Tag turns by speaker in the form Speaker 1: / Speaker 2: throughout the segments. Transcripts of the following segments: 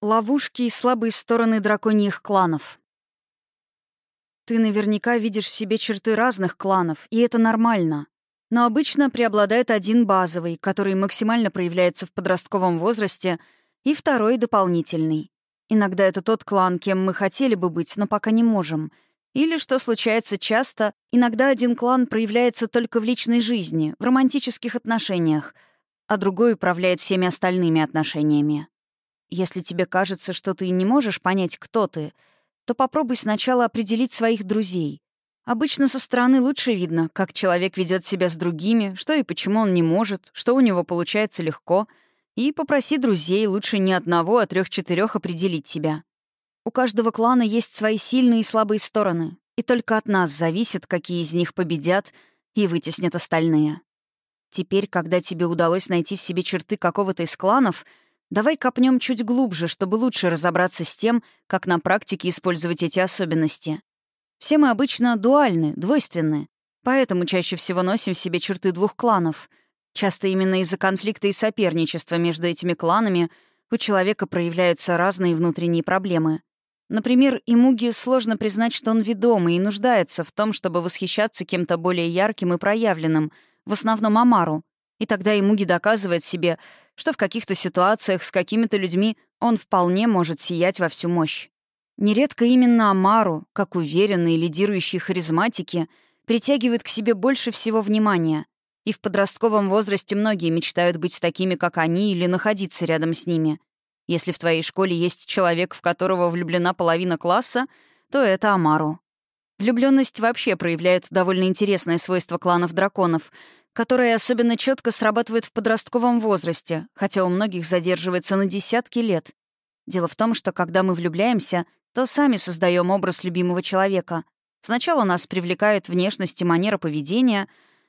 Speaker 1: Ловушки и слабые стороны драконьих кланов. Ты наверняка видишь в себе черты разных кланов, и это нормально. Но обычно преобладает один базовый, который максимально проявляется в подростковом возрасте, и второй — дополнительный. Иногда это тот клан, кем мы хотели бы быть, но пока не можем. Или, что случается часто, иногда один клан проявляется только в личной жизни, в романтических отношениях, а другой управляет всеми остальными отношениями. Если тебе кажется, что ты не можешь понять, кто ты, то попробуй сначала определить своих друзей. Обычно со стороны лучше видно, как человек ведет себя с другими, что и почему он не может, что у него получается легко, и попроси друзей лучше не одного, а трех-четырех определить себя. У каждого клана есть свои сильные и слабые стороны, и только от нас зависит, какие из них победят и вытеснят остальные. Теперь, когда тебе удалось найти в себе черты какого-то из кланов — Давай копнем чуть глубже, чтобы лучше разобраться с тем, как на практике использовать эти особенности. Все мы обычно дуальны, двойственны, поэтому чаще всего носим в себе черты двух кланов. Часто именно из-за конфликта и соперничества между этими кланами у человека проявляются разные внутренние проблемы. Например, Имуги сложно признать, что он ведомый и нуждается в том, чтобы восхищаться кем-то более ярким и проявленным, в основном Амару. И тогда Имуги доказывает себе, что в каких-то ситуациях с какими-то людьми он вполне может сиять во всю мощь. Нередко именно Амару, как уверенные лидирующие харизматики, притягивают к себе больше всего внимания, и в подростковом возрасте многие мечтают быть такими, как они, или находиться рядом с ними. Если в твоей школе есть человек, в которого влюблена половина класса, то это Амару. Влюбленность вообще проявляет довольно интересное свойство кланов драконов — которая особенно четко срабатывает в подростковом возрасте, хотя у многих задерживается на десятки лет. Дело в том, что когда мы влюбляемся, то сами создаем образ любимого человека. Сначала нас привлекает внешность и манера поведения,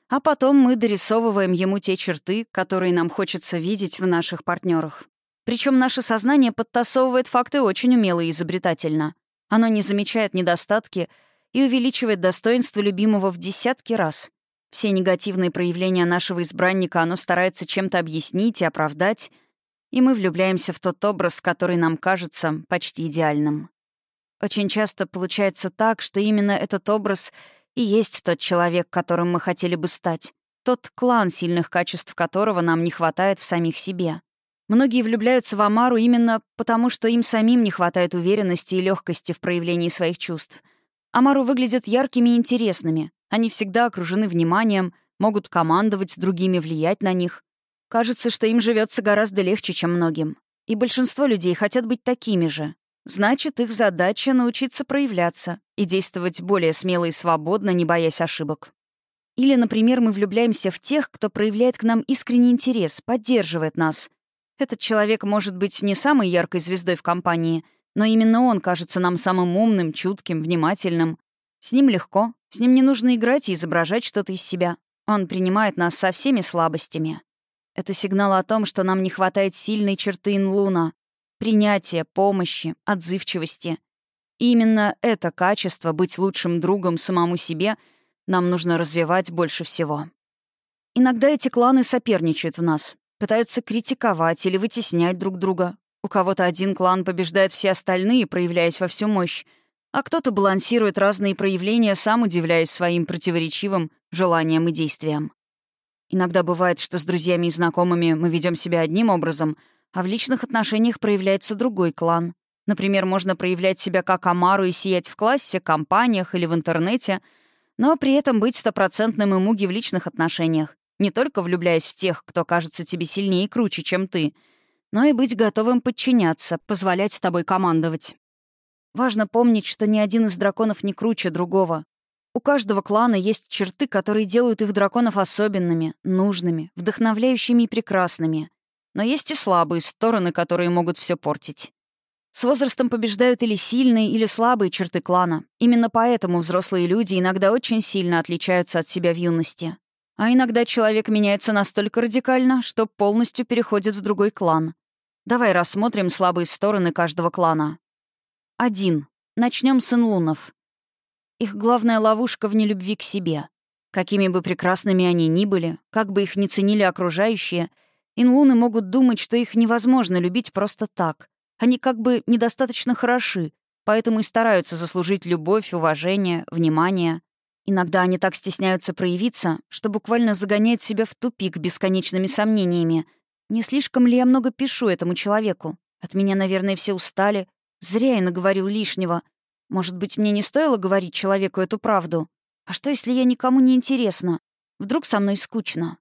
Speaker 1: а потом мы дорисовываем ему те черты, которые нам хочется видеть в наших партнерах. Причем наше сознание подтасовывает факты очень умело и изобретательно. Оно не замечает недостатки и увеличивает достоинство любимого в десятки раз. Все негативные проявления нашего избранника оно старается чем-то объяснить и оправдать, и мы влюбляемся в тот образ, который нам кажется почти идеальным. Очень часто получается так, что именно этот образ и есть тот человек, которым мы хотели бы стать, тот клан, сильных качеств которого нам не хватает в самих себе. Многие влюбляются в Амару именно потому, что им самим не хватает уверенности и легкости в проявлении своих чувств. Амару выглядят яркими и интересными, они всегда окружены вниманием, могут командовать другими, влиять на них. Кажется, что им живется гораздо легче, чем многим. И большинство людей хотят быть такими же. Значит, их задача — научиться проявляться и действовать более смело и свободно, не боясь ошибок. Или, например, мы влюбляемся в тех, кто проявляет к нам искренний интерес, поддерживает нас. Этот человек может быть не самой яркой звездой в компании, но именно он кажется нам самым умным, чутким, внимательным. С ним легко, с ним не нужно играть и изображать что-то из себя. Он принимает нас со всеми слабостями. Это сигнал о том, что нам не хватает сильной черты инлуна, принятия, помощи, отзывчивости. И именно это качество, быть лучшим другом самому себе, нам нужно развивать больше всего. Иногда эти кланы соперничают в нас, пытаются критиковать или вытеснять друг друга. У кого-то один клан побеждает все остальные, проявляясь во всю мощь, а кто-то балансирует разные проявления, сам удивляясь своим противоречивым желаниям и действиям. Иногда бывает, что с друзьями и знакомыми мы ведем себя одним образом, а в личных отношениях проявляется другой клан. Например, можно проявлять себя как Амару и сиять в классе, компаниях или в интернете, но при этом быть стопроцентным имуги в личных отношениях, не только влюбляясь в тех, кто кажется тебе сильнее и круче, чем ты, но и быть готовым подчиняться, позволять с тобой командовать. Важно помнить, что ни один из драконов не круче другого. У каждого клана есть черты, которые делают их драконов особенными, нужными, вдохновляющими и прекрасными. Но есть и слабые стороны, которые могут все портить. С возрастом побеждают или сильные, или слабые черты клана. Именно поэтому взрослые люди иногда очень сильно отличаются от себя в юности. А иногда человек меняется настолько радикально, что полностью переходит в другой клан. Давай рассмотрим слабые стороны каждого клана. Один. Начнем с инлунов. Их главная ловушка в нелюбви к себе. Какими бы прекрасными они ни были, как бы их ни ценили окружающие, инлуны могут думать, что их невозможно любить просто так. Они как бы недостаточно хороши, поэтому и стараются заслужить любовь, уважение, внимание. Иногда они так стесняются проявиться, что буквально загоняют себя в тупик бесконечными сомнениями. Не слишком ли я много пишу этому человеку? От меня, наверное, все устали. Зря я наговорил лишнего. Может быть, мне не стоило говорить человеку эту правду? А что, если я никому не интересна? Вдруг со мной скучно?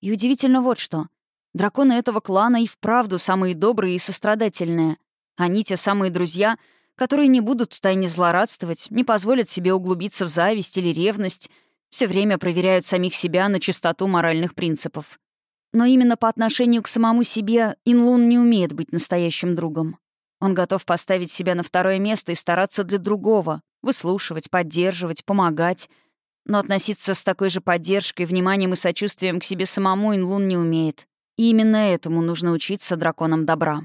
Speaker 1: И удивительно вот что. Драконы этого клана и вправду самые добрые и сострадательные. Они те самые друзья, которые не будут втайне злорадствовать, не позволят себе углубиться в зависть или ревность, все время проверяют самих себя на чистоту моральных принципов. Но именно по отношению к самому себе Инлун не умеет быть настоящим другом. Он готов поставить себя на второе место и стараться для другого, выслушивать, поддерживать, помогать. Но относиться с такой же поддержкой, вниманием и сочувствием к себе самому Инлун не умеет. И именно этому нужно учиться драконам добра.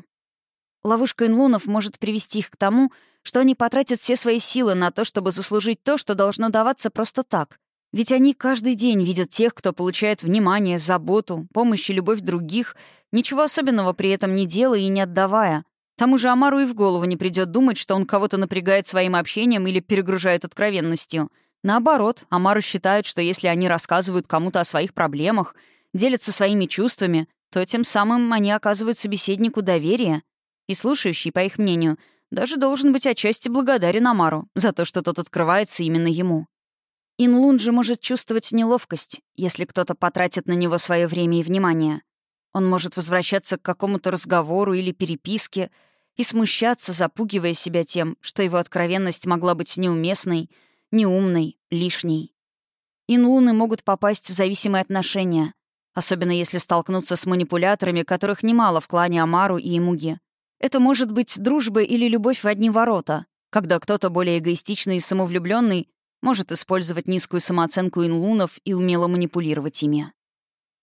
Speaker 1: Ловушка инлунов может привести их к тому, что они потратят все свои силы на то, чтобы заслужить то, что должно даваться просто так. Ведь они каждый день видят тех, кто получает внимание, заботу, помощь и любовь других, ничего особенного при этом не делая и не отдавая, тому же Амару и в голову не придет думать, что он кого-то напрягает своим общением или перегружает откровенностью. Наоборот, Амару считают, что если они рассказывают кому-то о своих проблемах, делятся своими чувствами, то тем самым они оказывают собеседнику доверие. И слушающий, по их мнению, даже должен быть отчасти благодарен Амару за то, что тот открывается именно ему. Инлун же может чувствовать неловкость, если кто-то потратит на него свое время и внимание. Он может возвращаться к какому-то разговору или переписке и смущаться, запугивая себя тем, что его откровенность могла быть неуместной, неумной, лишней. Инлуны могут попасть в зависимые отношения, особенно если столкнуться с манипуляторами, которых немало в клане Амару и Имуги. Это может быть дружба или любовь в одни ворота, когда кто-то более эгоистичный и самовлюбленный может использовать низкую самооценку инлунов и умело манипулировать ими.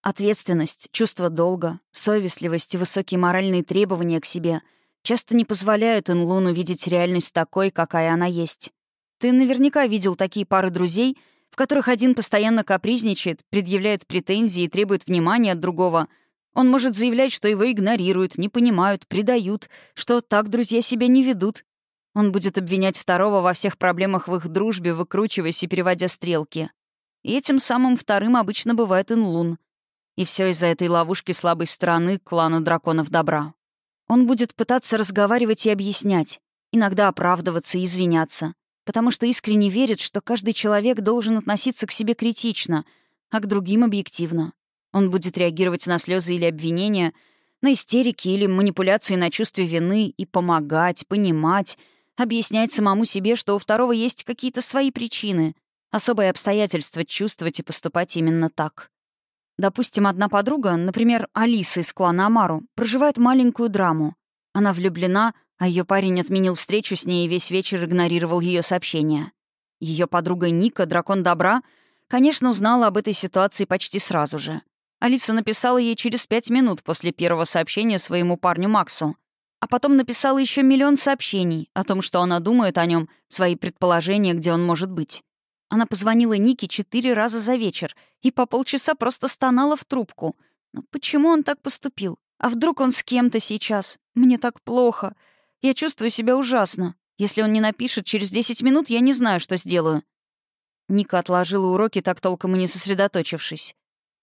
Speaker 1: Ответственность, чувство долга, совестливость и высокие моральные требования к себе часто не позволяют Инлуну видеть реальность такой, какая она есть. Ты наверняка видел такие пары друзей, в которых один постоянно капризничает, предъявляет претензии и требует внимания от другого. Он может заявлять, что его игнорируют, не понимают, предают, что так друзья себя не ведут. Он будет обвинять второго во всех проблемах в их дружбе, выкручиваясь и переводя стрелки. И этим самым вторым обычно бывает Инлун. И все из-за этой ловушки слабой стороны клана драконов добра. Он будет пытаться разговаривать и объяснять, иногда оправдываться и извиняться, потому что искренне верит, что каждый человек должен относиться к себе критично, а к другим объективно. Он будет реагировать на слезы или обвинения, на истерики или манипуляции на чувстве вины и помогать, понимать, объяснять самому себе, что у второго есть какие-то свои причины, особые обстоятельства чувствовать и поступать именно так. Допустим, одна подруга, например, Алиса из клана Амару, проживает маленькую драму. Она влюблена, а ее парень отменил встречу с ней и весь вечер игнорировал ее сообщения. Ее подруга Ника, дракон добра, конечно, узнала об этой ситуации почти сразу же. Алиса написала ей через пять минут после первого сообщения своему парню Максу. А потом написала еще миллион сообщений о том, что она думает о нем, свои предположения, где он может быть. Она позвонила Нике четыре раза за вечер и по полчаса просто стонала в трубку. Но почему он так поступил? А вдруг он с кем-то сейчас? Мне так плохо. Я чувствую себя ужасно. Если он не напишет через десять минут, я не знаю, что сделаю». Ника отложила уроки, так толком и не сосредоточившись.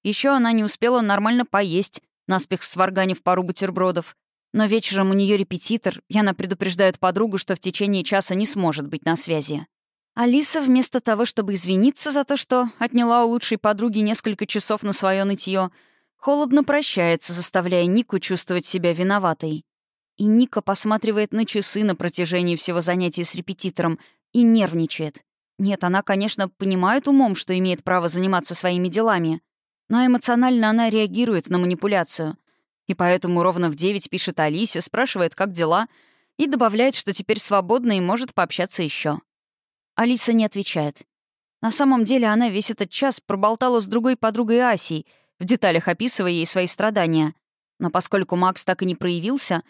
Speaker 1: Еще она не успела нормально поесть, наспех сварганив пару бутербродов. Но вечером у нее репетитор, и она предупреждает подругу, что в течение часа не сможет быть на связи. Алиса, вместо того, чтобы извиниться за то, что отняла у лучшей подруги несколько часов на свое нытье, холодно прощается, заставляя Нику чувствовать себя виноватой. И Ника посматривает на часы на протяжении всего занятия с репетитором и нервничает. Нет, она, конечно, понимает умом, что имеет право заниматься своими делами, но эмоционально она реагирует на манипуляцию. И поэтому ровно в девять пишет Алисе, спрашивает, как дела, и добавляет, что теперь свободна и может пообщаться еще. Алиса не отвечает. На самом деле она весь этот час проболтала с другой подругой Асей, в деталях описывая ей свои страдания. Но поскольку Макс так и не проявился,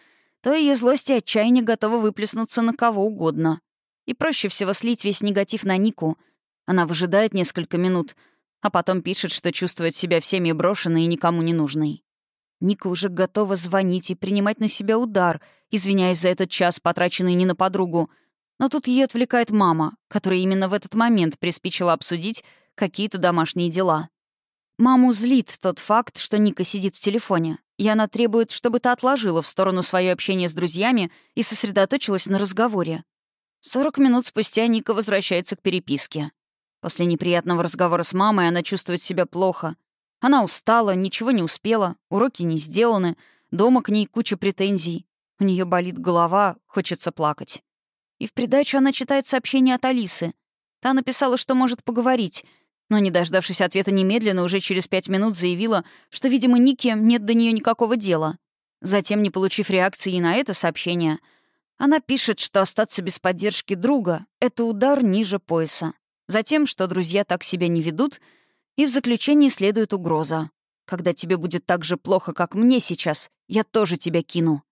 Speaker 1: то ее злость и отчаяние готовы выплеснуться на кого угодно. И проще всего слить весь негатив на Нику. Она выжидает несколько минут, а потом пишет, что чувствует себя всеми брошенной и никому не нужной. Ника уже готова звонить и принимать на себя удар, извиняясь за этот час, потраченный не на подругу. Но тут ее отвлекает мама, которая именно в этот момент приспичила обсудить какие-то домашние дела. Маму злит тот факт, что Ника сидит в телефоне, и она требует, чтобы та отложила в сторону свое общение с друзьями и сосредоточилась на разговоре. Сорок минут спустя Ника возвращается к переписке. После неприятного разговора с мамой она чувствует себя плохо. Она устала, ничего не успела, уроки не сделаны, дома к ней куча претензий. У нее болит голова, хочется плакать. И в придачу она читает сообщение от Алисы. Та написала, что может поговорить, но, не дождавшись ответа немедленно, уже через пять минут заявила, что, видимо, Нике нет до нее никакого дела. Затем, не получив реакции и на это сообщение, она пишет, что остаться без поддержки друга — это удар ниже пояса затем, что друзья так себя не ведут, и в заключении следует угроза. «Когда тебе будет так же плохо, как мне сейчас, я тоже тебя кину».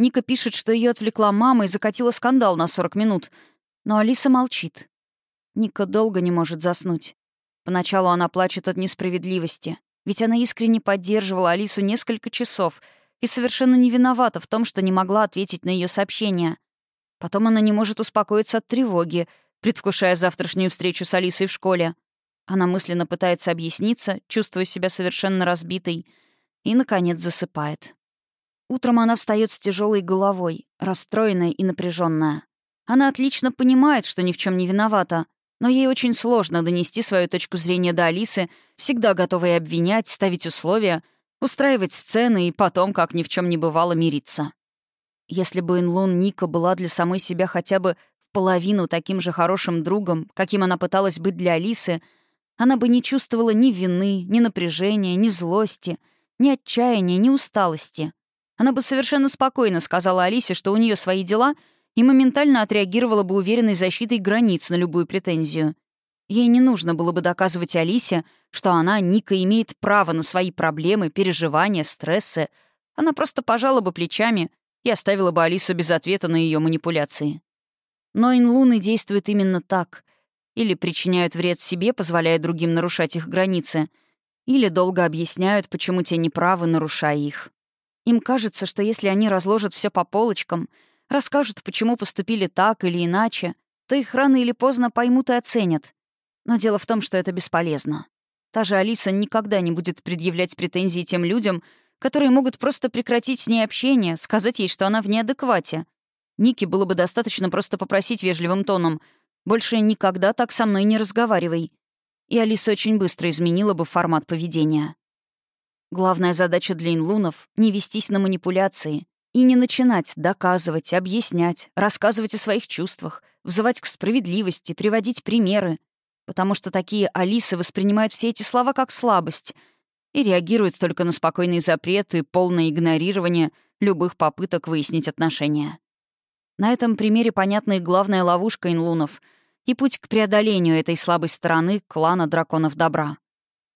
Speaker 1: Ника пишет, что ее отвлекла мама и закатила скандал на 40 минут, но Алиса молчит. Ника долго не может заснуть. Поначалу она плачет от несправедливости, ведь она искренне поддерживала Алису несколько часов и совершенно не виновата в том, что не могла ответить на ее сообщение. Потом она не может успокоиться от тревоги, предвкушая завтрашнюю встречу с Алисой в школе. Она мысленно пытается объясниться, чувствуя себя совершенно разбитой, и, наконец, засыпает. Утром она встает с тяжелой головой, расстроенная и напряженная. Она отлично понимает, что ни в чем не виновата, но ей очень сложно донести свою точку зрения до Алисы, всегда готовой обвинять, ставить условия, устраивать сцены и потом, как ни в чем не бывало, мириться. Если бы Инлун Ника была для самой себя хотя бы половину таким же хорошим другом, каким она пыталась быть для Алисы, она бы не чувствовала ни вины, ни напряжения, ни злости, ни отчаяния, ни усталости. Она бы совершенно спокойно сказала Алисе, что у нее свои дела, и моментально отреагировала бы уверенной защитой границ на любую претензию. Ей не нужно было бы доказывать Алисе, что она, Ника, имеет право на свои проблемы, переживания, стрессы. Она просто пожала бы плечами и оставила бы Алису без ответа на ее манипуляции. Но инлуны действуют именно так. Или причиняют вред себе, позволяя другим нарушать их границы, или долго объясняют, почему те неправы, нарушая их. Им кажется, что если они разложат все по полочкам, расскажут, почему поступили так или иначе, то их рано или поздно поймут и оценят. Но дело в том, что это бесполезно. Та же Алиса никогда не будет предъявлять претензии тем людям, которые могут просто прекратить с ней общение, сказать ей, что она в неадеквате, Нике было бы достаточно просто попросить вежливым тоном «Больше никогда так со мной не разговаривай». И Алиса очень быстро изменила бы формат поведения. Главная задача для инлунов — не вестись на манипуляции и не начинать доказывать, объяснять, рассказывать о своих чувствах, взывать к справедливости, приводить примеры, потому что такие Алисы воспринимают все эти слова как слабость и реагируют только на спокойные запреты, полное игнорирование любых попыток выяснить отношения. На этом примере понятна и главная ловушка инлунов и путь к преодолению этой слабой стороны клана драконов добра.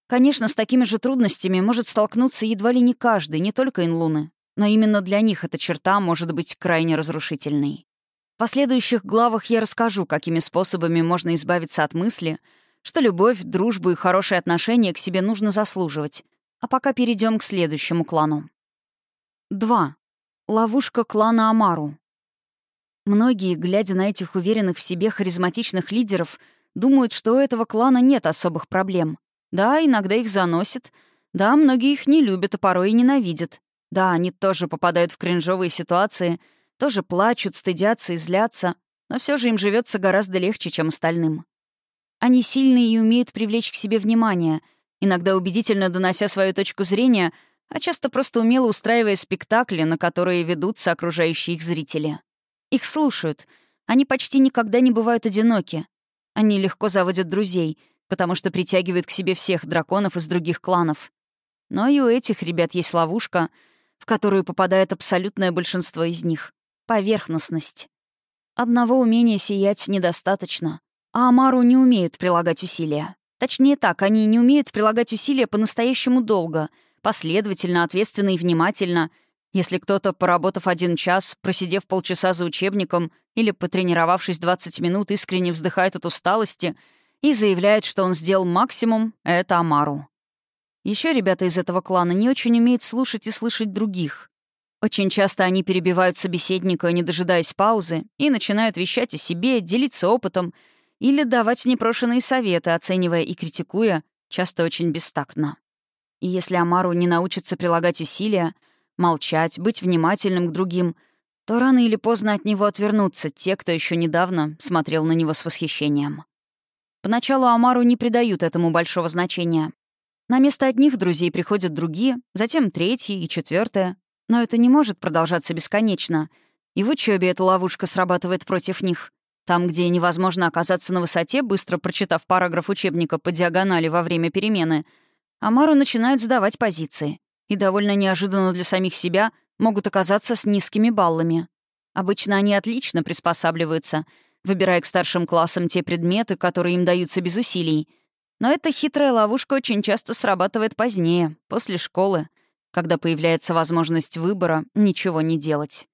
Speaker 1: Конечно, с такими же трудностями может столкнуться едва ли не каждый, не только инлуны, но именно для них эта черта может быть крайне разрушительной. В последующих главах я расскажу, какими способами можно избавиться от мысли, что любовь, дружбу и хорошие отношения к себе нужно заслуживать. А пока перейдем к следующему клану. 2. Ловушка клана Амару. Многие, глядя на этих уверенных в себе харизматичных лидеров, думают, что у этого клана нет особых проблем. Да, иногда их заносит. Да, многие их не любят, а порой и ненавидят. Да, они тоже попадают в кринжовые ситуации, тоже плачут, стыдятся и злятся, но все же им живется гораздо легче, чем остальным. Они сильные и умеют привлечь к себе внимание, иногда убедительно донося свою точку зрения, а часто просто умело устраивая спектакли, на которые ведутся окружающие их зрители. Их слушают. Они почти никогда не бывают одиноки. Они легко заводят друзей, потому что притягивают к себе всех драконов из других кланов. Но и у этих ребят есть ловушка, в которую попадает абсолютное большинство из них — поверхностность. Одного умения сиять недостаточно, а Амару не умеют прилагать усилия. Точнее так, они не умеют прилагать усилия по-настоящему долго, последовательно, ответственно и внимательно — если кто-то, поработав один час, просидев полчаса за учебником или потренировавшись 20 минут, искренне вздыхает от усталости и заявляет, что он сделал максимум, это Амару. Еще ребята из этого клана не очень умеют слушать и слышать других. Очень часто они перебивают собеседника, не дожидаясь паузы, и начинают вещать о себе, делиться опытом или давать непрошенные советы, оценивая и критикуя, часто очень бестактно. И если Амару не научится прилагать усилия, молчать, быть внимательным к другим, то рано или поздно от него отвернутся те, кто еще недавно смотрел на него с восхищением. Поначалу Амару не придают этому большого значения. На место одних друзей приходят другие, затем третьи и четвертое, но это не может продолжаться бесконечно. И в учебе эта ловушка срабатывает против них. Там, где невозможно оказаться на высоте, быстро прочитав параграф учебника по диагонали во время перемены, Амару начинают сдавать позиции. И довольно неожиданно для самих себя могут оказаться с низкими баллами. Обычно они отлично приспосабливаются, выбирая к старшим классам те предметы, которые им даются без усилий. Но эта хитрая ловушка очень часто срабатывает позднее, после школы, когда появляется возможность выбора ничего не делать.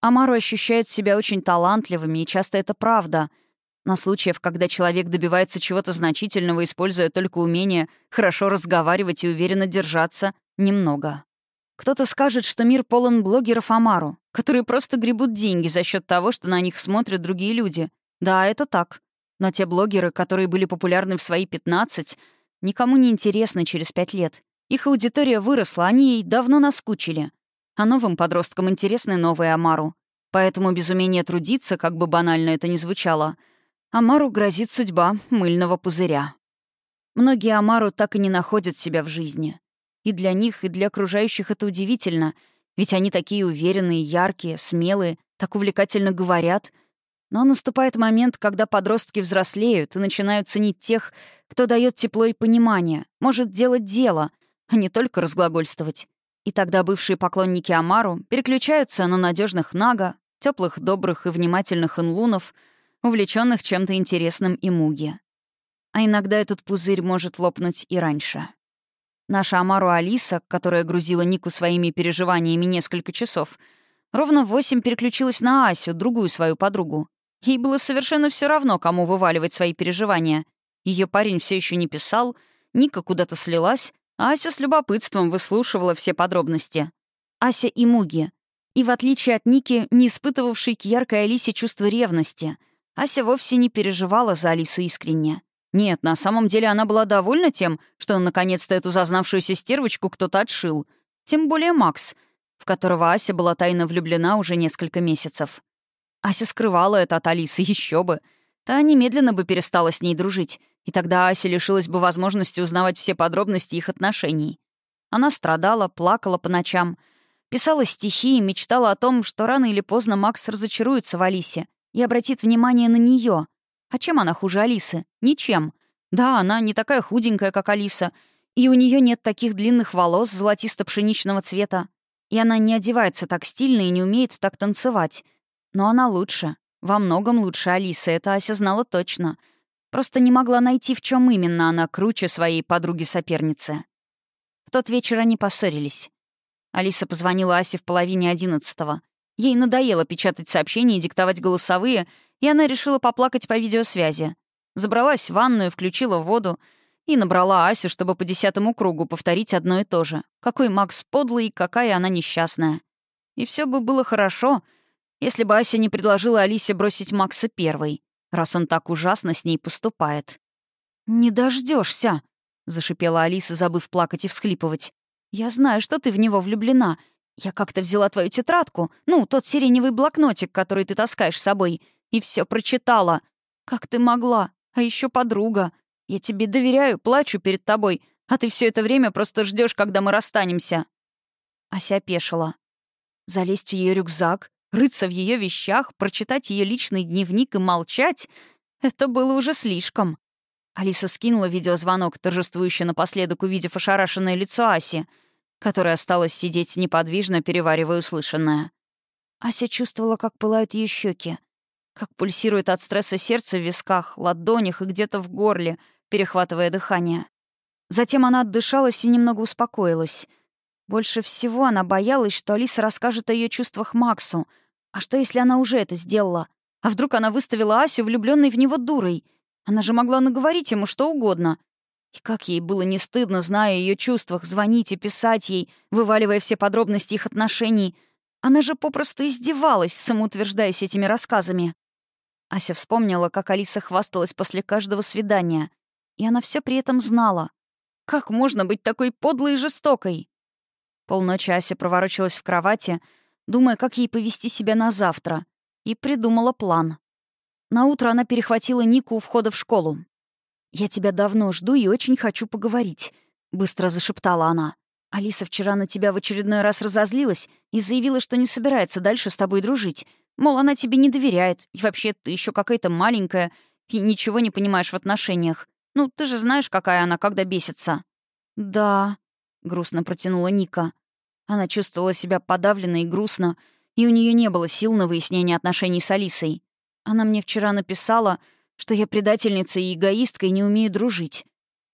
Speaker 1: Амару ощущают себя очень талантливыми, и часто это правда. Но случаев, когда человек добивается чего-то значительного, используя только умение хорошо разговаривать и уверенно держаться, немного. Кто-то скажет, что мир полон блогеров Амару, которые просто гребут деньги за счет того, что на них смотрят другие люди. Да, это так. Но те блогеры, которые были популярны в свои 15, никому не интересны через 5 лет. Их аудитория выросла, они ей давно наскучили. А новым подросткам интересны новые Амару. Поэтому без умения трудиться, как бы банально это ни звучало, Амару грозит судьба мыльного пузыря. Многие Амару так и не находят себя в жизни. И для них, и для окружающих это удивительно, ведь они такие уверенные, яркие, смелые, так увлекательно говорят. Но наступает момент, когда подростки взрослеют и начинают ценить тех, кто дает тепло и понимание, может делать дело — а не только разглагольствовать. И тогда бывшие поклонники Амару переключаются на надежных Нага, теплых, добрых и внимательных инлунов, увлеченных чем-то интересным и муги. А иногда этот пузырь может лопнуть и раньше. Наша Амару Алиса, которая грузила Нику своими переживаниями несколько часов, ровно в восемь переключилась на Асю, другую свою подругу. Ей было совершенно все равно, кому вываливать свои переживания. Ее парень все еще не писал, Ника куда-то слилась, Ася с любопытством выслушивала все подробности. Ася и Муги. И в отличие от Ники, не испытывавшей к яркой Алисе чувство ревности, Ася вовсе не переживала за Алису искренне. Нет, на самом деле она была довольна тем, что наконец-то эту зазнавшуюся стервочку кто-то отшил. Тем более Макс, в которого Ася была тайно влюблена уже несколько месяцев. Ася скрывала это от Алисы, еще бы. Та немедленно бы перестала с ней дружить, и тогда Ася лишилась бы возможности узнавать все подробности их отношений. Она страдала, плакала по ночам, писала стихи и мечтала о том, что рано или поздно Макс разочаруется в Алисе и обратит внимание на нее. А чем она хуже Алисы? Ничем. Да, она не такая худенькая, как Алиса, и у нее нет таких длинных волос золотисто-пшеничного цвета, и она не одевается так стильно и не умеет так танцевать. Но она лучше. Во многом лучше Алисы, это Ася знала точно — Просто не могла найти, в чем именно она круче своей подруги-соперницы. В тот вечер они поссорились. Алиса позвонила Асе в половине одиннадцатого. Ей надоело печатать сообщения и диктовать голосовые, и она решила поплакать по видеосвязи. Забралась в ванную, включила воду и набрала Асю, чтобы по десятому кругу повторить одно и то же. Какой Макс подлый, какая она несчастная. И все бы было хорошо, если бы Ася не предложила Алисе бросить Макса первой раз он так ужасно с ней поступает. «Не дождешься, зашипела Алиса, забыв плакать и всхлипывать. «Я знаю, что ты в него влюблена. Я как-то взяла твою тетрадку, ну, тот сиреневый блокнотик, который ты таскаешь с собой, и все прочитала. Как ты могла? А еще подруга. Я тебе доверяю, плачу перед тобой, а ты все это время просто ждешь, когда мы расстанемся». Ася опешила. Залезть в ее рюкзак, Рыться в ее вещах, прочитать ее личный дневник и молчать — это было уже слишком. Алиса скинула видеозвонок, торжествующе напоследок увидев ошарашенное лицо Аси, которая осталась сидеть неподвижно, переваривая услышанное. Ася чувствовала, как пылают ее щеки, как пульсирует от стресса сердце в висках, ладонях и где-то в горле, перехватывая дыхание. Затем она отдышалась и немного успокоилась. Больше всего она боялась, что Алиса расскажет о ее чувствах Максу — а что, если она уже это сделала? А вдруг она выставила Асю, влюбленной в него дурой? Она же могла наговорить ему что угодно. И как ей было не стыдно, зная о ее чувствах, звонить и писать ей, вываливая все подробности их отношений. Она же попросту издевалась, самоутверждаясь этими рассказами. Ася вспомнила, как Алиса хвасталась после каждого свидания. И она все при этом знала. Как можно быть такой подлой и жестокой? Полночи Ася проворочилась в кровати, думая, как ей повести себя на завтра, и придумала план. На утро она перехватила Нику у входа в школу. «Я тебя давно жду и очень хочу поговорить», — быстро зашептала она. «Алиса вчера на тебя в очередной раз разозлилась и заявила, что не собирается дальше с тобой дружить. Мол, она тебе не доверяет, и вообще ты еще какая-то маленькая, и ничего не понимаешь в отношениях. Ну, ты же знаешь, какая она, когда бесится». «Да», — грустно протянула Ника. Она чувствовала себя подавленно и грустно, и у нее не было сил на выяснение отношений с Алисой. Она мне вчера написала, что я предательница и эгоистка и не умею дружить.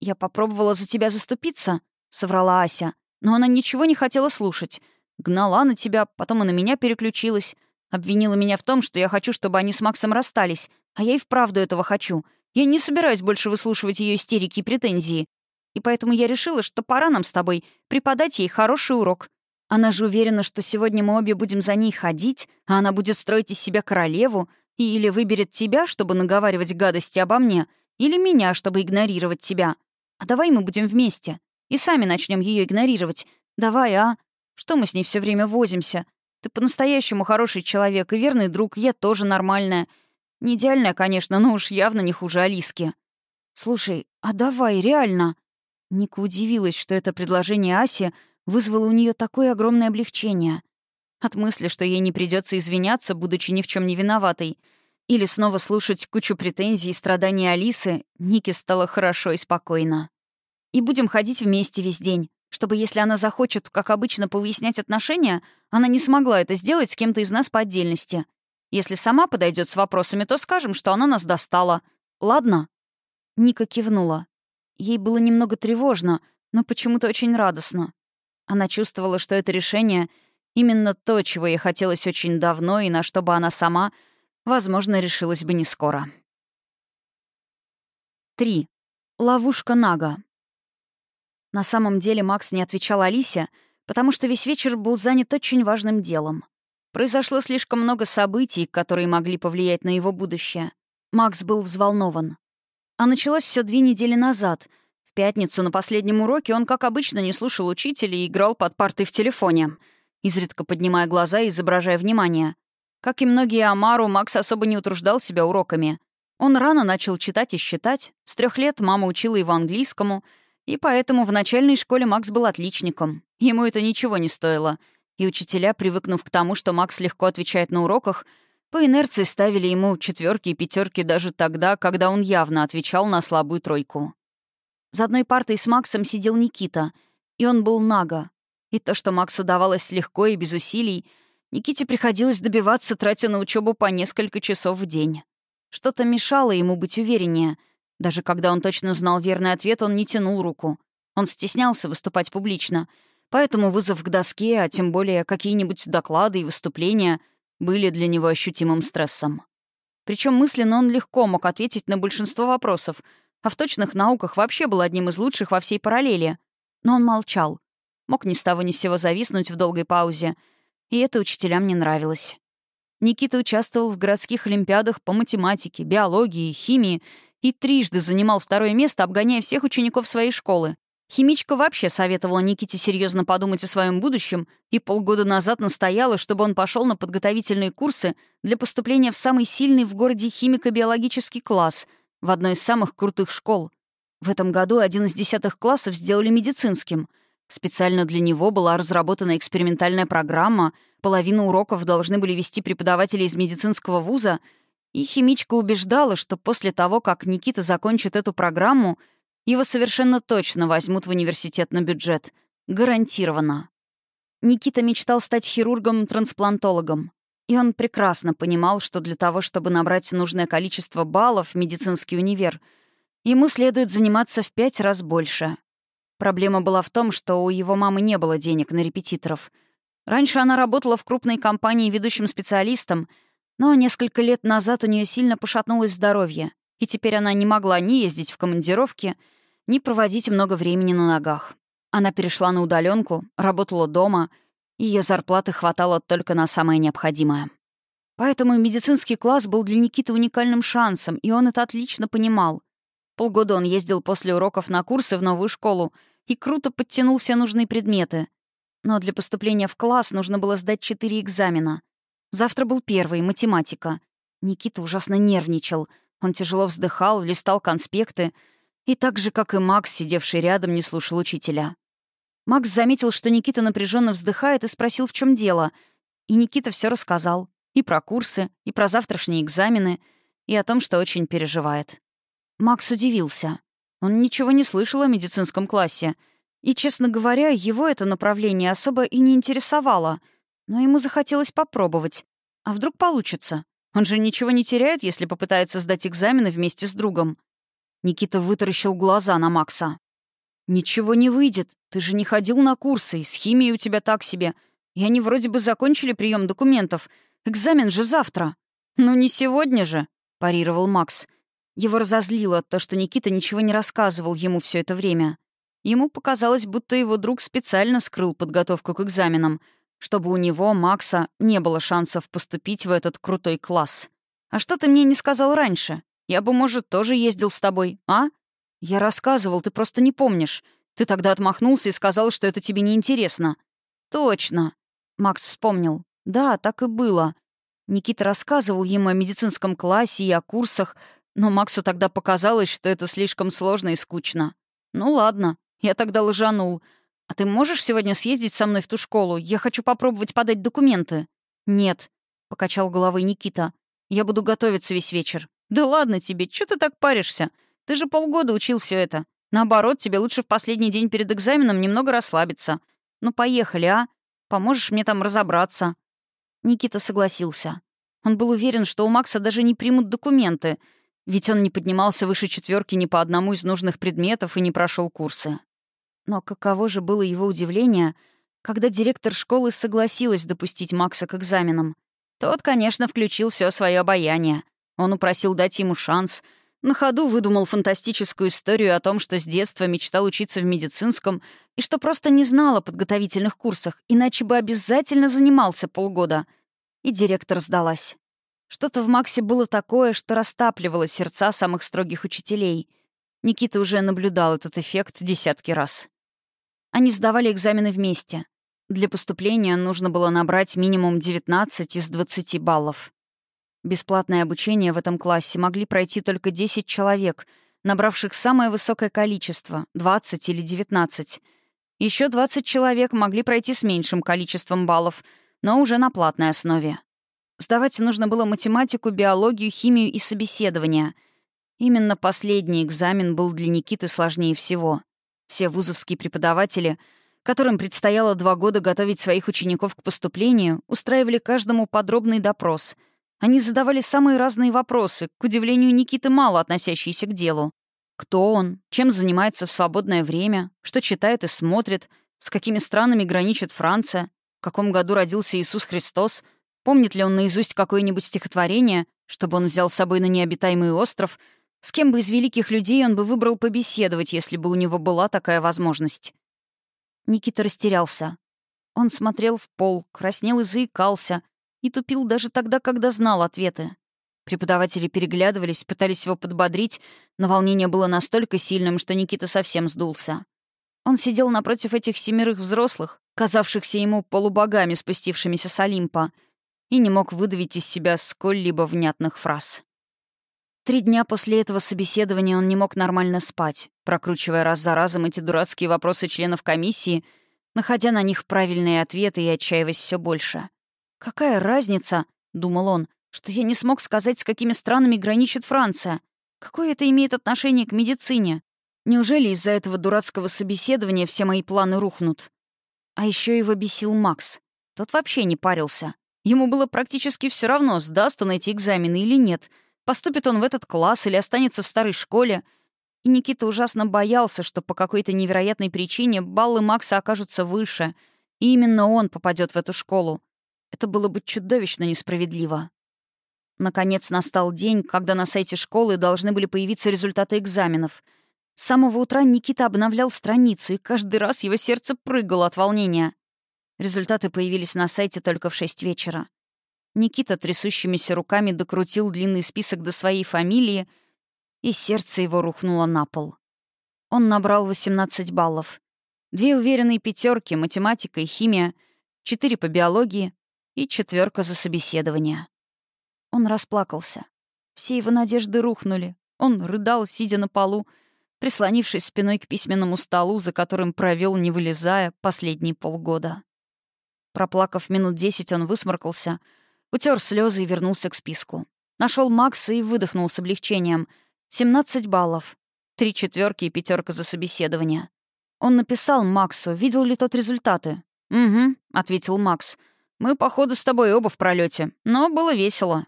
Speaker 1: Я попробовала за тебя заступиться, — соврала Ася, но она ничего не хотела слушать. Гнала на тебя, потом и на меня переключилась. Обвинила меня в том, что я хочу, чтобы они с Максом расстались. А я и вправду этого хочу. Я не собираюсь больше выслушивать ее истерики и претензии. И поэтому я решила, что пора нам с тобой преподать ей хороший урок. Она же уверена, что сегодня мы обе будем за ней ходить, а она будет строить из себя королеву, и или выберет тебя, чтобы наговаривать гадости обо мне, или меня, чтобы игнорировать тебя. А давай мы будем вместе. И сами начнем ее игнорировать. Давай, а? Что мы с ней все время возимся? Ты по-настоящему хороший человек и верный друг, я тоже нормальная. Не идеальная, конечно, но уж явно не хуже Алиски. Слушай, а давай, реально?» Ника удивилась, что это предложение Аси вызвало у нее такое огромное облегчение. От мысли, что ей не придется извиняться, будучи ни в чем не виноватой, или снова слушать кучу претензий и страданий Алисы, Нике стало хорошо и спокойно. И будем ходить вместе весь день, чтобы, если она захочет, как обычно, повыяснять отношения, она не смогла это сделать с кем-то из нас по отдельности. Если сама подойдет с вопросами, то скажем, что она нас достала. Ладно?» Ника кивнула. Ей было немного тревожно, но почему-то очень радостно. Она чувствовала, что это решение — Именно то, чего ей хотелось очень давно и на что бы она сама, возможно, решилась бы не скоро. 3. Ловушка Нага. На самом деле Макс не отвечал Алисе, потому что весь вечер был занят очень важным делом. Произошло слишком много событий, которые могли повлиять на его будущее. Макс был взволнован. А началось все две недели назад. В пятницу на последнем уроке он, как обычно, не слушал учителя и играл под партой в телефоне — изредка поднимая глаза и изображая внимание. Как и многие Амару, Макс особо не утруждал себя уроками. Он рано начал читать и считать. С трех лет мама учила его английскому, и поэтому в начальной школе Макс был отличником. Ему это ничего не стоило. И учителя, привыкнув к тому, что Макс легко отвечает на уроках, по инерции ставили ему четверки и пятерки даже тогда, когда он явно отвечал на слабую тройку. За одной партой с Максом сидел Никита, и он был нага. И то, что Максу давалось легко и без усилий, Никите приходилось добиваться, тратя на учебу по несколько часов в день. Что-то мешало ему быть увереннее. Даже когда он точно знал верный ответ, он не тянул руку. Он стеснялся выступать публично. Поэтому вызов к доске, а тем более какие-нибудь доклады и выступления, были для него ощутимым стрессом. Причем мысленно он легко мог ответить на большинство вопросов, а в точных науках вообще был одним из лучших во всей параллели. Но он молчал, мог ни с того ни с сего зависнуть в долгой паузе, и это учителям не нравилось. Никита участвовал в городских олимпиадах по математике, биологии, химии и трижды занимал второе место, обгоняя всех учеников своей школы. Химичка вообще советовала Никите серьезно подумать о своем будущем и полгода назад настояла, чтобы он пошел на подготовительные курсы для поступления в самый сильный в городе химико-биологический класс, в одной из самых крутых школ. В этом году один из десятых классов сделали медицинским — Специально для него была разработана экспериментальная программа, половину уроков должны были вести преподаватели из медицинского вуза, и химичка убеждала, что после того, как Никита закончит эту программу, его совершенно точно возьмут в университет на бюджет. Гарантированно. Никита мечтал стать хирургом-трансплантологом. И он прекрасно понимал, что для того, чтобы набрать нужное количество баллов в медицинский универ, ему следует заниматься в пять раз больше. Проблема была в том, что у его мамы не было денег на репетиторов. Раньше она работала в крупной компании ведущим специалистом, но несколько лет назад у нее сильно пошатнулось здоровье, и теперь она не могла ни ездить в командировки, ни проводить много времени на ногах. Она перешла на удаленку, работала дома, ее зарплаты хватало только на самое необходимое. Поэтому медицинский класс был для Никиты уникальным шансом, и он это отлично понимал. Полгода он ездил после уроков на курсы в новую школу и круто подтянул все нужные предметы. Но для поступления в класс нужно было сдать четыре экзамена. Завтра был первый — математика. Никита ужасно нервничал. Он тяжело вздыхал, листал конспекты. И так же, как и Макс, сидевший рядом, не слушал учителя. Макс заметил, что Никита напряженно вздыхает, и спросил, в чем дело. И Никита все рассказал. И про курсы, и про завтрашние экзамены, и о том, что очень переживает. Макс удивился. Он ничего не слышал о медицинском классе. И, честно говоря, его это направление особо и не интересовало. Но ему захотелось попробовать. А вдруг получится? Он же ничего не теряет, если попытается сдать экзамены вместе с другом. Никита вытаращил глаза на Макса. «Ничего не выйдет. Ты же не ходил на курсы, и с химией у тебя так себе. И они вроде бы закончили прием документов. Экзамен же завтра». «Ну не сегодня же», — парировал Макс. Его разозлило то, что Никита ничего не рассказывал ему все это время. Ему показалось, будто его друг специально скрыл подготовку к экзаменам, чтобы у него, Макса, не было шансов поступить в этот крутой класс. «А что ты мне не сказал раньше? Я бы, может, тоже ездил с тобой, а?» «Я рассказывал, ты просто не помнишь. Ты тогда отмахнулся и сказал, что это тебе неинтересно». «Точно», — Макс вспомнил. «Да, так и было. Никита рассказывал ему о медицинском классе и о курсах, но Максу тогда показалось, что это слишком сложно и скучно. Ну ладно, я тогда лжанул. А ты можешь сегодня съездить со мной в ту школу? Я хочу попробовать подать документы. Нет, покачал головой Никита. Я буду готовиться весь вечер. Да ладно тебе, что ты так паришься? Ты же полгода учил все это. Наоборот, тебе лучше в последний день перед экзаменом немного расслабиться. Ну, поехали, а? Поможешь мне там разобраться?» Никита согласился. Он был уверен, что у Макса даже не примут документы — ведь он не поднимался выше четверки ни по одному из нужных предметов и не прошел курсы. Но каково же было его удивление, когда директор школы согласилась допустить Макса к экзаменам. Тот, конечно, включил все свое обаяние. Он упросил дать ему шанс. На ходу выдумал фантастическую историю о том, что с детства мечтал учиться в медицинском и что просто не знал о подготовительных курсах, иначе бы обязательно занимался полгода. И директор сдалась. Что-то в Максе было такое, что растапливало сердца самых строгих учителей. Никита уже наблюдал этот эффект десятки раз. Они сдавали экзамены вместе. Для поступления нужно было набрать минимум 19 из 20 баллов. Бесплатное обучение в этом классе могли пройти только 10 человек, набравших самое высокое количество — 20 или 19. Еще 20 человек могли пройти с меньшим количеством баллов, но уже на платной основе. Сдавать нужно было математику, биологию, химию и собеседование. Именно последний экзамен был для Никиты сложнее всего. Все вузовские преподаватели, которым предстояло два года готовить своих учеников к поступлению, устраивали каждому подробный допрос. Они задавали самые разные вопросы, к удивлению Никиты мало относящиеся к делу. Кто он, чем занимается в свободное время, что читает и смотрит, с какими странами граничит Франция, в каком году родился Иисус Христос — Помнит ли он наизусть какое-нибудь стихотворение, чтобы он взял с собой на необитаемый остров? С кем бы из великих людей он бы выбрал побеседовать, если бы у него была такая возможность? Никита растерялся. Он смотрел в пол, краснел и заикался, и тупил даже тогда, когда знал ответы. Преподаватели переглядывались, пытались его подбодрить, но волнение было настолько сильным, что Никита совсем сдулся. Он сидел напротив этих семерых взрослых, казавшихся ему полубогами, спустившимися с Олимпа, и не мог выдавить из себя сколь-либо внятных фраз. Три дня после этого собеседования он не мог нормально спать, прокручивая раз за разом эти дурацкие вопросы членов комиссии, находя на них правильные ответы и отчаиваясь все больше. «Какая разница?» — думал он, — «что я не смог сказать, с какими странами граничит Франция. Какое это имеет отношение к медицине? Неужели из-за этого дурацкого собеседования все мои планы рухнут?» А еще его бесил Макс. Тот вообще не парился. Ему было практически все равно, сдаст он эти экзамены или нет, поступит он в этот класс или останется в старой школе. И Никита ужасно боялся, что по какой-то невероятной причине баллы Макса окажутся выше, и именно он попадет в эту школу. Это было бы чудовищно несправедливо. Наконец настал день, когда на сайте школы должны были появиться результаты экзаменов. С самого утра Никита обновлял страницу, и каждый раз его сердце прыгало от волнения. Результаты появились на сайте только в шесть вечера. Никита трясущимися руками докрутил длинный список до своей фамилии, и сердце его рухнуло на пол. Он набрал 18 баллов. Две уверенные пятерки, математика и химия, четыре по биологии и четверка за собеседование. Он расплакался. Все его надежды рухнули. Он рыдал, сидя на полу, прислонившись спиной к письменному столу, за которым провел, не вылезая, последние полгода. Проплакав минут десять, он высморкался, утер слезы и вернулся к списку. Нашел Макса и выдохнул с облегчением. 17 баллов. Три четверки и пятерка за собеседование. Он написал Максу, видел ли тот результаты. «Угу», — ответил Макс. «Мы, походу, с тобой оба в пролете, но было весело».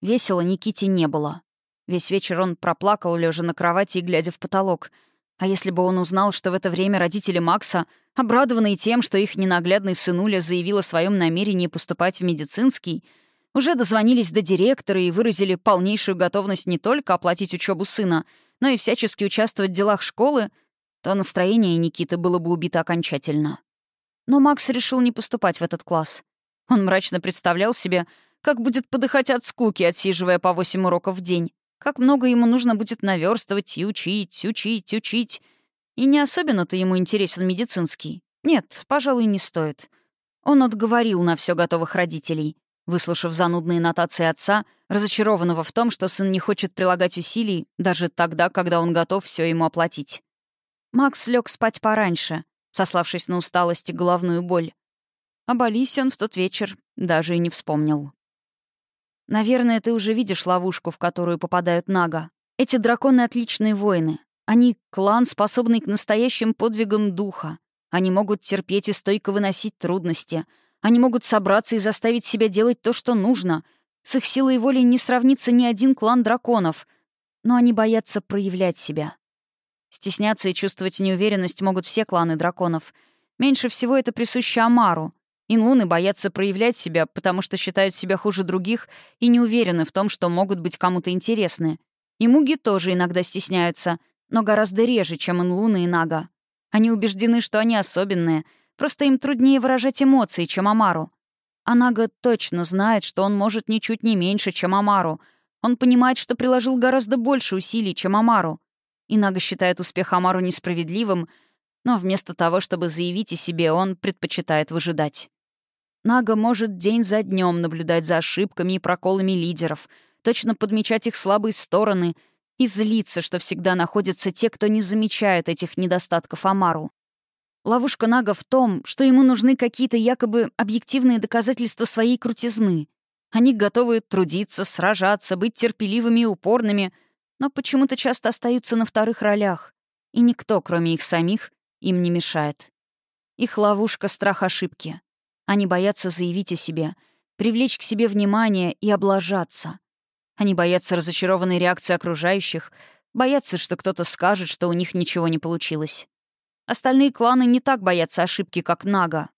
Speaker 1: Весело Никите не было. Весь вечер он проплакал, лежа на кровати и глядя в потолок. А если бы он узнал, что в это время родители Макса, обрадованные тем, что их ненаглядный сынуля заявил о своем намерении поступать в медицинский, уже дозвонились до директора и выразили полнейшую готовность не только оплатить учебу сына, но и всячески участвовать в делах школы, то настроение Никиты было бы убито окончательно. Но Макс решил не поступать в этот класс. Он мрачно представлял себе, как будет подыхать от скуки, отсиживая по восемь уроков в день. Как много ему нужно будет наверстывать и учить, учить, учить. И не особенно-то ему интересен медицинский. Нет, пожалуй, не стоит. Он отговорил на все готовых родителей. Выслушав занудные нотации отца, разочарованного в том, что сын не хочет прилагать усилий, даже тогда, когда он готов все ему оплатить. Макс лег спать пораньше, сославшись на усталость и головную боль. Об Алисе он в тот вечер даже и не вспомнил. Наверное, ты уже видишь ловушку, в которую попадают Нага. Эти драконы — отличные воины. Они — клан, способный к настоящим подвигам духа. Они могут терпеть и стойко выносить трудности. Они могут собраться и заставить себя делать то, что нужно. С их силой и волей не сравнится ни один клан драконов. Но они боятся проявлять себя. Стесняться и чувствовать неуверенность могут все кланы драконов. Меньше всего это присуще Амару. Инлуны боятся проявлять себя, потому что считают себя хуже других и не уверены в том, что могут быть кому-то интересны. И муги тоже иногда стесняются, но гораздо реже, чем инлуны и нага. Они убеждены, что они особенные, просто им труднее выражать эмоции, чем Амару. А Нага точно знает, что он может ничуть не меньше, чем Амару. Он понимает, что приложил гораздо больше усилий, чем Амару. И Нага считает успех Амару несправедливым, но вместо того, чтобы заявить о себе, он предпочитает выжидать. Нага может день за днем наблюдать за ошибками и проколами лидеров, точно подмечать их слабые стороны и злиться, что всегда находятся те, кто не замечает этих недостатков Амару. Ловушка Нага в том, что ему нужны какие-то якобы объективные доказательства своей крутизны. Они готовы трудиться, сражаться, быть терпеливыми и упорными, но почему-то часто остаются на вторых ролях, и никто, кроме их самих, им не мешает. Их ловушка — страх ошибки. Они боятся заявить о себе, привлечь к себе внимание и облажаться. Они боятся разочарованной реакции окружающих, боятся, что кто-то скажет, что у них ничего не получилось. Остальные кланы не так боятся ошибки, как Нага.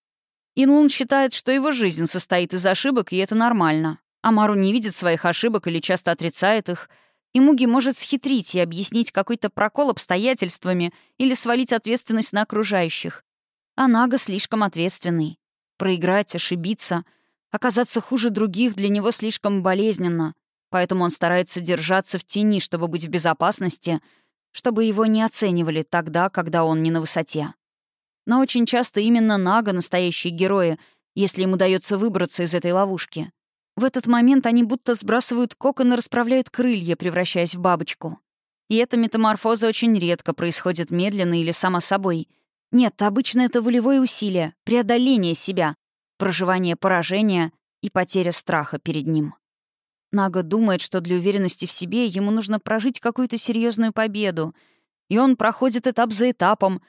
Speaker 1: Инлун считает, что его жизнь состоит из ошибок, и это нормально. Амару не видит своих ошибок или часто отрицает их, и Муги может схитрить и объяснить какой-то прокол обстоятельствами или свалить ответственность на окружающих. А Нага слишком ответственный. Проиграть, ошибиться, оказаться хуже других для него слишком болезненно, поэтому он старается держаться в тени, чтобы быть в безопасности, чтобы его не оценивали тогда, когда он не на высоте. Но очень часто именно Нага — настоящие герои, если им удается выбраться из этой ловушки. В этот момент они будто сбрасывают кокон и расправляют крылья, превращаясь в бабочку. И эта метаморфоза очень редко происходит медленно или само собой — нет, обычно это волевое усилие, преодоление себя, проживание поражения и потеря страха перед ним. Нага думает, что для уверенности в себе ему нужно прожить какую-то серьезную победу, и он проходит этап за этапом,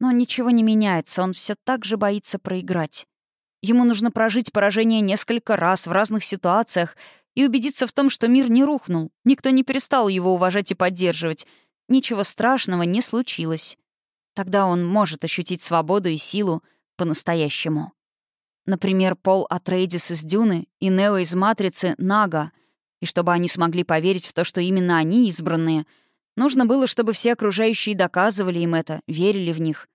Speaker 1: но ничего не меняется, он все так же боится проиграть. Ему нужно прожить поражение несколько раз в разных ситуациях и убедиться в том, что мир не рухнул, никто не перестал его уважать и поддерживать, ничего страшного не случилось. Тогда он может ощутить свободу и силу по-настоящему. Например, Пол Атрейдис из «Дюны» и Нео из «Матрицы» — Нага. И чтобы они смогли поверить в то, что именно они избранные, Нужно было, чтобы все окружающие доказывали им это, верили в них.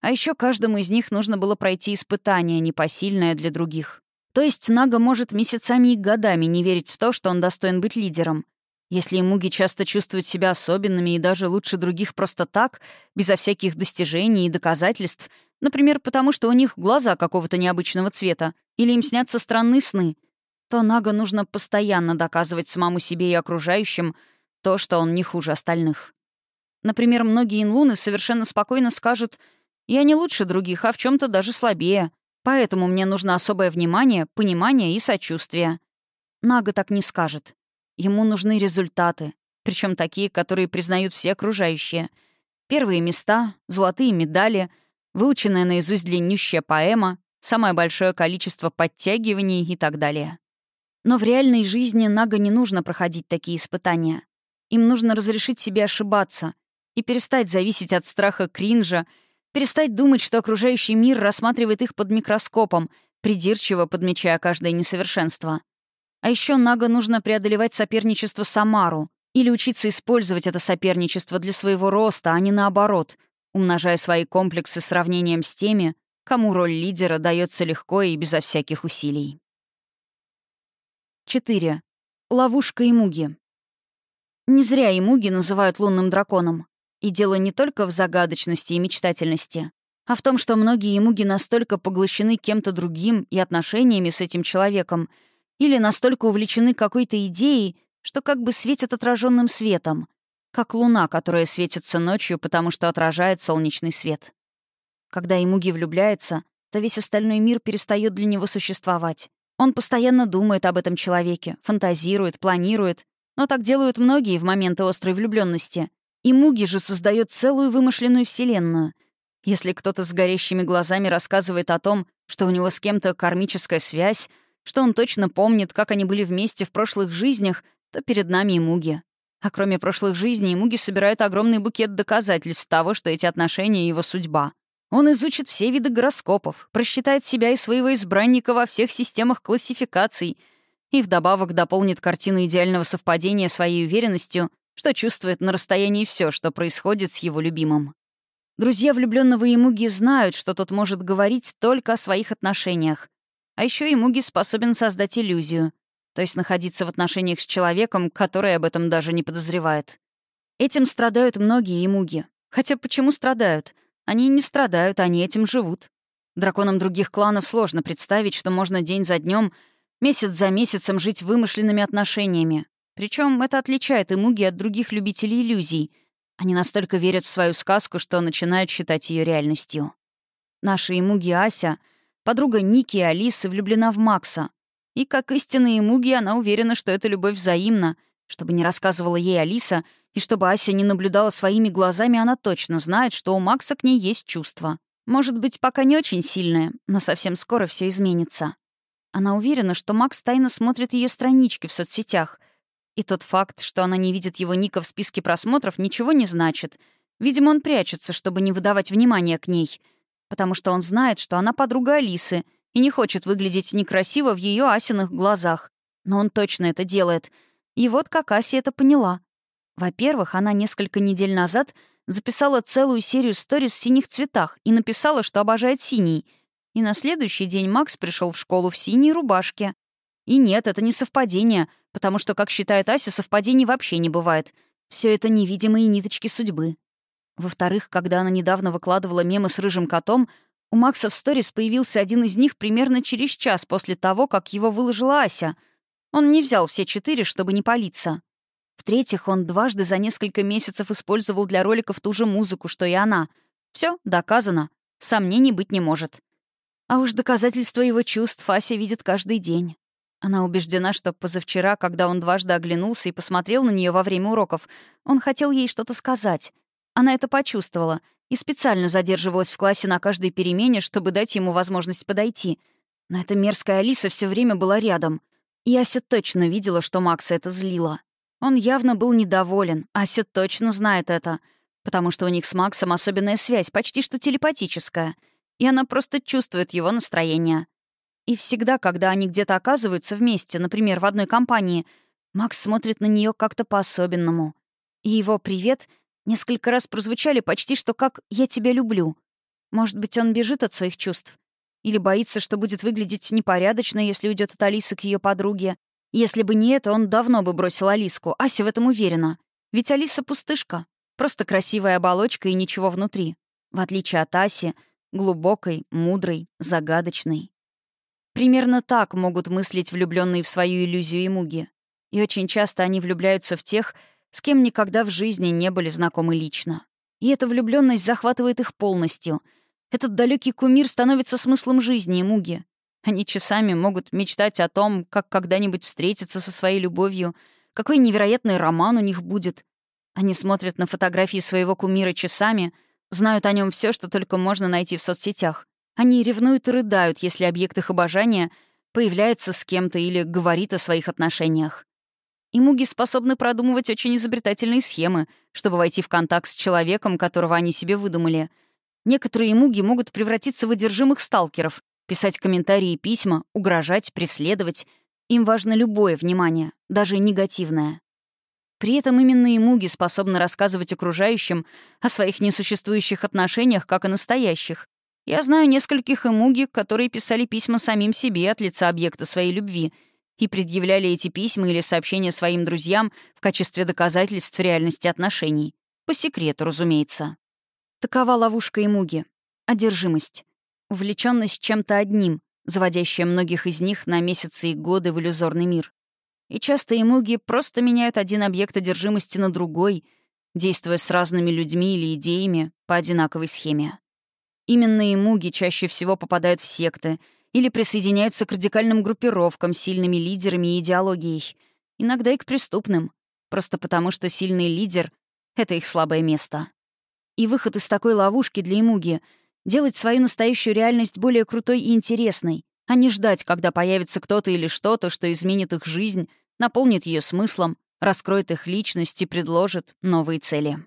Speaker 1: А еще каждому из них нужно было пройти испытание, непосильное для других. То есть Нага может месяцами и годами не верить в то, что он достоин быть лидером. Если муги часто чувствуют себя особенными и даже лучше других просто так, безо всяких достижений и доказательств, например, потому что у них глаза какого-то необычного цвета, или им снятся странные сны, то Нага нужно постоянно доказывать самому себе и окружающим то, что он не хуже остальных. Например, многие инлуны совершенно спокойно скажут «Я не лучше других, а в чем то даже слабее», Поэтому мне нужно особое внимание, понимание и сочувствие. Нага так не скажет. Ему нужны результаты, причем такие, которые признают все окружающие. Первые места, золотые медали, выученная наизусть длиннющая поэма, самое большое количество подтягиваний и так далее. Но в реальной жизни Нага не нужно проходить такие испытания. Им нужно разрешить себе ошибаться и перестать зависеть от страха кринжа — Перестать думать, что окружающий мир рассматривает их под микроскопом, придирчиво подмечая каждое несовершенство. А еще Нага нужно преодолевать соперничество Самару или учиться использовать это соперничество для своего роста, а не наоборот, умножая свои комплексы сравнением с теми, кому роль лидера дается легко и безо всяких усилий. 4. Ловушка Имуги. Не зря Имуги называют лунным драконом. И дело не только в загадочности и мечтательности, а в том, что многие имуги настолько поглощены кем-то другим и отношениями с этим человеком, или настолько увлечены какой-то идеей, что как бы светят отраженным светом, как луна, которая светится ночью, потому что отражает солнечный свет. Когда Имуги влюбляется, то весь остальной мир перестает для него существовать. Он постоянно думает об этом человеке, фантазирует, планирует, но так делают многие в моменты острой влюбленности, и Муги же создает целую вымышленную вселенную. Если кто-то с горящими глазами рассказывает о том, что у него с кем-то кармическая связь, что он точно помнит, как они были вместе в прошлых жизнях, то перед нами и Муги. А кроме прошлых жизней, Муги собирает огромный букет доказательств того, что эти отношения — его судьба. Он изучит все виды гороскопов, просчитает себя и своего избранника во всех системах классификаций и вдобавок дополнит картину идеального совпадения своей уверенностью, что чувствует на расстоянии все, что происходит с его любимым. Друзья влюбленного Имуги знают, что тот может говорить только о своих отношениях. А еще Имуги способен создать иллюзию, то есть находиться в отношениях с человеком, который об этом даже не подозревает. Этим страдают многие Имуги. Хотя почему страдают? Они не страдают, они этим живут. Драконам других кланов сложно представить, что можно день за днем, месяц за месяцем жить вымышленными отношениями, причем это отличает Имуги от других любителей иллюзий. Они настолько верят в свою сказку, что начинают считать ее реальностью. Наша Имуги Ася, подруга Ники и Алисы, влюблена в Макса. И как истинная Имуги, она уверена, что эта любовь взаимна. Чтобы не рассказывала ей Алиса, и чтобы Ася не наблюдала своими глазами, она точно знает, что у Макса к ней есть чувства. Может быть, пока не очень сильное, но совсем скоро все изменится. Она уверена, что Макс тайно смотрит ее странички в соцсетях — и тот факт, что она не видит его ника в списке просмотров, ничего не значит. Видимо, он прячется, чтобы не выдавать внимания к ней. Потому что он знает, что она подруга Алисы и не хочет выглядеть некрасиво в ее Асиных глазах. Но он точно это делает. И вот как Ася это поняла. Во-первых, она несколько недель назад записала целую серию сториз в синих цветах и написала, что обожает синий. И на следующий день Макс пришел в школу в синей рубашке. И нет, это не совпадение — потому что, как считает Ася, совпадений вообще не бывает. Все это невидимые ниточки судьбы. Во-вторых, когда она недавно выкладывала мемы с рыжим котом, у Макса в сторис появился один из них примерно через час после того, как его выложила Ася. Он не взял все четыре, чтобы не палиться. В-третьих, он дважды за несколько месяцев использовал для роликов ту же музыку, что и она. Все, доказано. Сомнений быть не может. А уж доказательства его чувств Ася видит каждый день. Она убеждена, что позавчера, когда он дважды оглянулся и посмотрел на нее во время уроков, он хотел ей что-то сказать. Она это почувствовала и специально задерживалась в классе на каждой перемене, чтобы дать ему возможность подойти. Но эта мерзкая Алиса все время была рядом. И Ася точно видела, что Макса это злило. Он явно был недоволен, Ася точно знает это, потому что у них с Максом особенная связь, почти что телепатическая, и она просто чувствует его настроение. И всегда, когда они где-то оказываются вместе, например, в одной компании, Макс смотрит на нее как-то по-особенному. И его «привет» несколько раз прозвучали почти что как «я тебя люблю». Может быть, он бежит от своих чувств? Или боится, что будет выглядеть непорядочно, если уйдет от Алисы к ее подруге? Если бы не это, он давно бы бросил Алиску. Ася в этом уверена. Ведь Алиса пустышка. Просто красивая оболочка и ничего внутри. В отличие от Аси, глубокой, мудрой, загадочной. Примерно так могут мыслить влюбленные в свою иллюзию и муги. И очень часто они влюбляются в тех, с кем никогда в жизни не были знакомы лично. И эта влюбленность захватывает их полностью — этот далекий кумир становится смыслом жизни и муги. Они часами могут мечтать о том, как когда-нибудь встретиться со своей любовью, какой невероятный роман у них будет. Они смотрят на фотографии своего кумира часами, знают о нем все, что только можно найти в соцсетях. Они ревнуют и рыдают, если объект их обожания появляется с кем-то или говорит о своих отношениях. И муги способны продумывать очень изобретательные схемы, чтобы войти в контакт с человеком, которого они себе выдумали — Некоторые муги могут превратиться в одержимых сталкеров, писать комментарии и письма, угрожать, преследовать. Им важно любое внимание, даже негативное. При этом именно имуги способны рассказывать окружающим о своих несуществующих отношениях, как и настоящих. Я знаю нескольких имуги, которые писали письма самим себе от лица объекта своей любви и предъявляли эти письма или сообщения своим друзьям в качестве доказательств реальности отношений. По секрету, разумеется. Такова ловушка и муги. Одержимость. Увлеченность чем-то одним, заводящая многих из них на месяцы и годы в иллюзорный мир. И часто имуги просто меняют один объект одержимости на другой, действуя с разными людьми или идеями по одинаковой схеме. Именно имуги чаще всего попадают в секты или присоединяются к радикальным группировкам сильными лидерами и идеологией, иногда и к преступным, просто потому что сильный лидер — это их слабое место. И выход из такой ловушки для Имуги — делать свою настоящую реальность более крутой и интересной, а не ждать, когда появится кто-то или что-то, что изменит их жизнь, наполнит ее смыслом, раскроет их личность и предложит новые цели.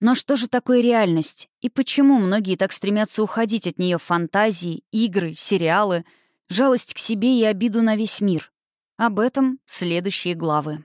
Speaker 1: Но что же такое реальность? И почему многие так стремятся уходить от нее в фантазии, игры, сериалы, жалость к себе и обиду на весь мир? Об этом следующие главы.